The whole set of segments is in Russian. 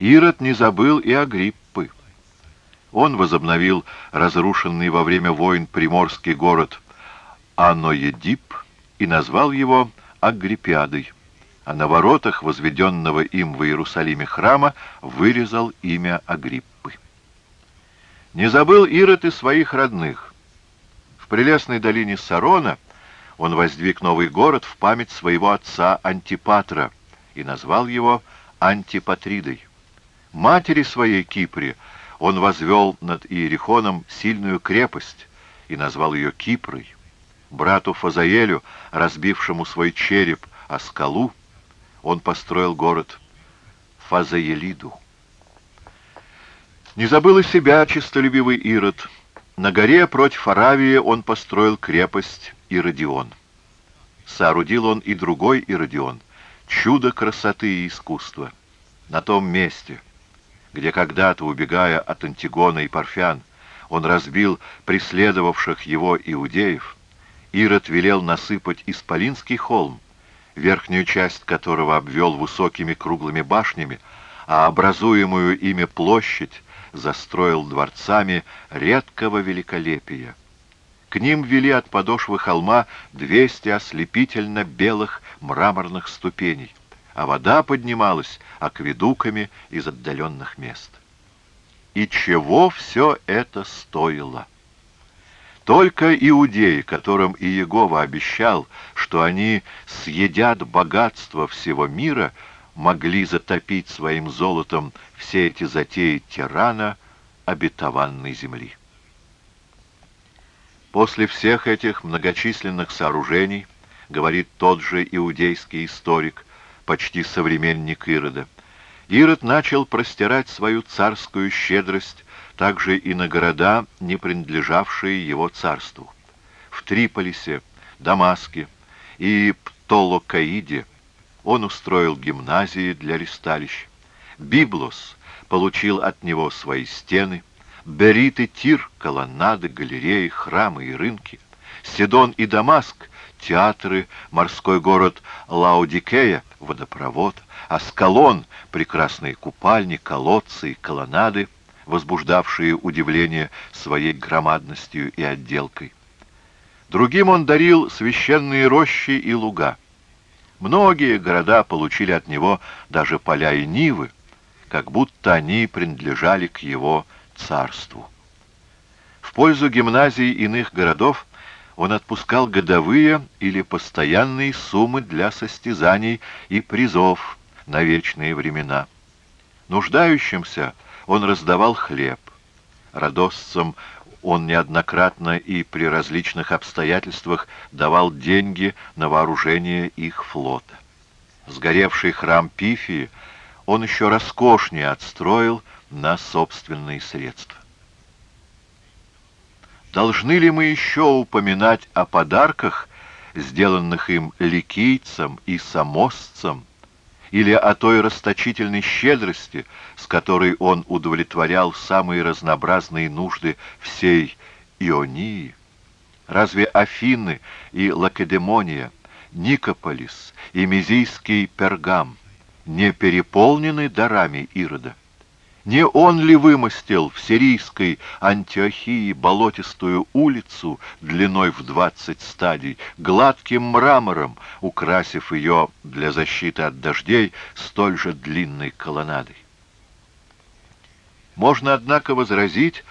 Ирод не забыл и Агриппы. Он возобновил разрушенный во время войн приморский город Аноедип и назвал его Агриппиадой, а на воротах возведенного им в Иерусалиме храма вырезал имя Агриппы. Не забыл Ирод и своих родных. В прелестной долине Сарона он воздвиг новый город в память своего отца Антипатра и назвал его Антипатридой. Матери своей Кипре он возвел над Иерихоном сильную крепость и назвал ее Кипрой. Брату Фазаэлю, разбившему свой череп о скалу, он построил город Фазаелиду. Не забыл и себя чистолюбивый Ирод. На горе против Аравии он построил крепость Иродион. Соорудил он и другой Иродион, чудо красоты и искусства. На том месте — где когда-то, убегая от Антигона и Парфян, он разбил преследовавших его иудеев, Ирод велел насыпать Исполинский холм, верхнюю часть которого обвел высокими круглыми башнями, а образуемую ими площадь застроил дворцами редкого великолепия. К ним вели от подошвы холма двести ослепительно белых мраморных ступеней а вода поднималась акведуками из отдаленных мест. И чего все это стоило? Только иудеи, которым Иегова обещал, что они съедят богатство всего мира, могли затопить своим золотом все эти затеи тирана обетованной земли. После всех этих многочисленных сооружений, говорит тот же иудейский историк, почти современник Ирода. Ирод начал простирать свою царскую щедрость также и на города, не принадлежавшие его царству. В Триполисе, Дамаске и Птолокаиде он устроил гимназии для ристалищ. Библос получил от него свои стены, Берит и Тир — колоннады, галереи, храмы и рынки. Сидон и Дамаск театры, морской город Лаудикея, водопровод, Аскалон, прекрасные купальни, колодцы и колоннады, возбуждавшие удивление своей громадностью и отделкой. Другим он дарил священные рощи и луга. Многие города получили от него даже поля и нивы, как будто они принадлежали к его царству. В пользу гимназий иных городов он отпускал годовые или постоянные суммы для состязаний и призов на вечные времена. Нуждающимся он раздавал хлеб. Радостцам он неоднократно и при различных обстоятельствах давал деньги на вооружение их флота. Сгоревший храм Пифии он еще роскошнее отстроил на собственные средства. Должны ли мы еще упоминать о подарках, сделанных им ликийцам и самосцам, или о той расточительной щедрости, с которой он удовлетворял самые разнообразные нужды всей Ионии? Разве Афины и Лакедемония, Никополис и Мизийский Пергам не переполнены дарами Ирода? Не он ли вымостил в сирийской Антиохии болотистую улицу длиной в двадцать стадий, гладким мрамором, украсив ее для защиты от дождей столь же длинной колоннадой? Можно, однако, возразить,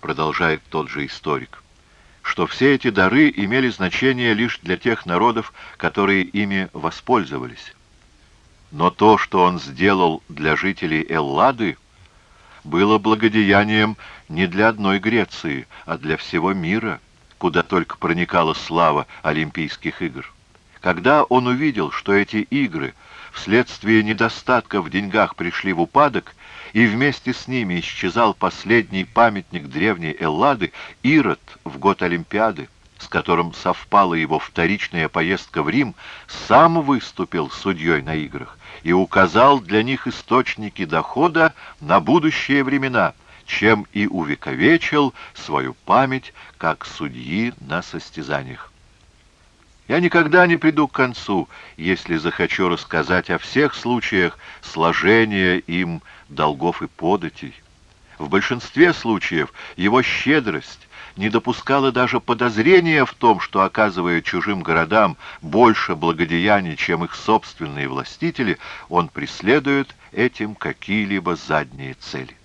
продолжает тот же историк, что все эти дары имели значение лишь для тех народов, которые ими воспользовались. Но то, что он сделал для жителей Эллады, было благодеянием не для одной Греции, а для всего мира, куда только проникала слава Олимпийских игр. Когда он увидел, что эти игры вследствие недостатка в деньгах пришли в упадок, и вместе с ними исчезал последний памятник древней Эллады, Ирод в год Олимпиады, с которым совпала его вторичная поездка в Рим, сам выступил судьей на играх и указал для них источники дохода на будущие времена, чем и увековечил свою память как судьи на состязаниях. Я никогда не приду к концу, если захочу рассказать о всех случаях сложения им долгов и податей. В большинстве случаев его щедрость не допускала даже подозрения в том, что, оказывая чужим городам больше благодеяний, чем их собственные властители, он преследует этим какие-либо задние цели.